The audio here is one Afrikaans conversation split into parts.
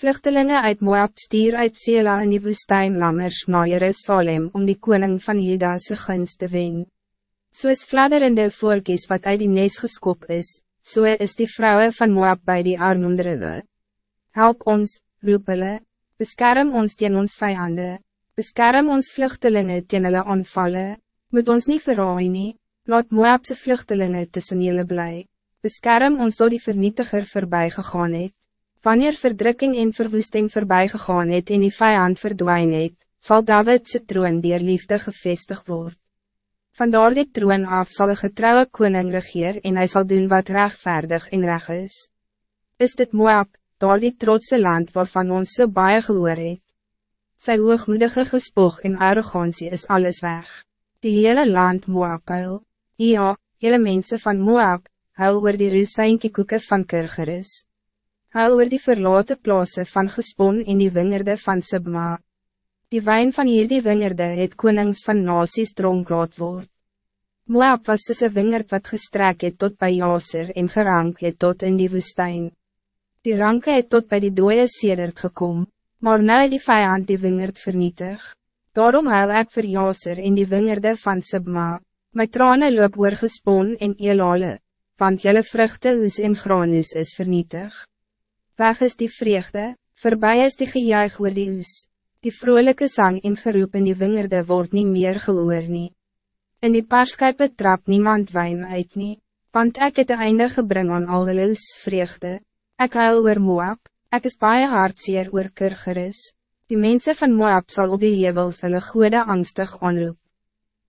Vluchtelingen uit Moab stier uit Sela in die woestijn lammers na Jerusalem om die koning van Judase gunst te wen. Soos fladderende volkies wat uit die nes geskop is, so is die vrouwen van Moab bij die armoedere. Help ons, roep hulle, beskerm ons teen ons vijanden, beskerm ons vluchtelingen teen hulle aanvallen, moet ons niet verraai nie, laat Moabse vluchtelingen tussen julle bly, beskerm ons door die vernietiger voorbij gegaan het. Wanneer verdrukking en verwoesting voorbij gegaan het en die vijand verdwijn het, zal Davidse troon dier liefde gevestigd worden. Vandaar die troon af zal een getrouwe koning regeer en hij zal doen wat rechtvaardig en reg is. Is dit Moab, daar die trotse land waarvan ons so baie gehoor het? Sy hoogmoedige gespoog en arrogantie is alles weg. Die hele land Moab huil. Ja, hele mensen van Moab, huil oor die Rusijnke koeken van Kirgeris. Huil oor die verlaten plaatsen van Gespon in die wingerde van Subma. Die wijn van hierdie wingerde het konings van nasies dronk laat word. Moab was soos een wingerd wat gestrek het tot bij Jaser en gerank het tot in die woestijn. Die ranke het tot bij die dooie sedert gekom, maar nou die vijand die wingerd vernietig. Daarom huil ek vir Jaser in die wingerde van Subma. My trane loop oor Gespon en Elale, want jelle vruchte oes en granus is vernietig. Weg is die vreugde, voorbij is die gejuich oor die oes. Die vrolijke zang en geroep in die wingerde wordt niet meer gehoor nie. In die paarskype trap niemand wijn uit nie, want ek het einde gebring aan al hulle vreugde. Ek huil oor Moab, ek is baie hartseer oor Kirgeris. Die mensen van Moab zal op die hevels hulle goede angstig aanroep.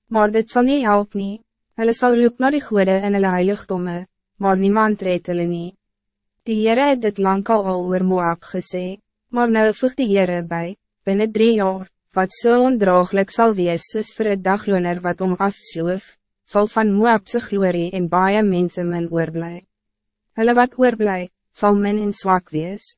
Maar dit zal niet help nie, hulle sal roep na die goede in hulle heiligdomme, maar niemand red hulle nie. Die Heere het dit lang al al oor Moab gesê, maar nou voeg die Heere by, binnen drie jaar, wat zo so ondraaglik zal wees soos vir een dagloner wat om afsloof, zal van Moabse glorie en baie mense min oorblij. Hulle wat oorblij, zal men in zwak wees.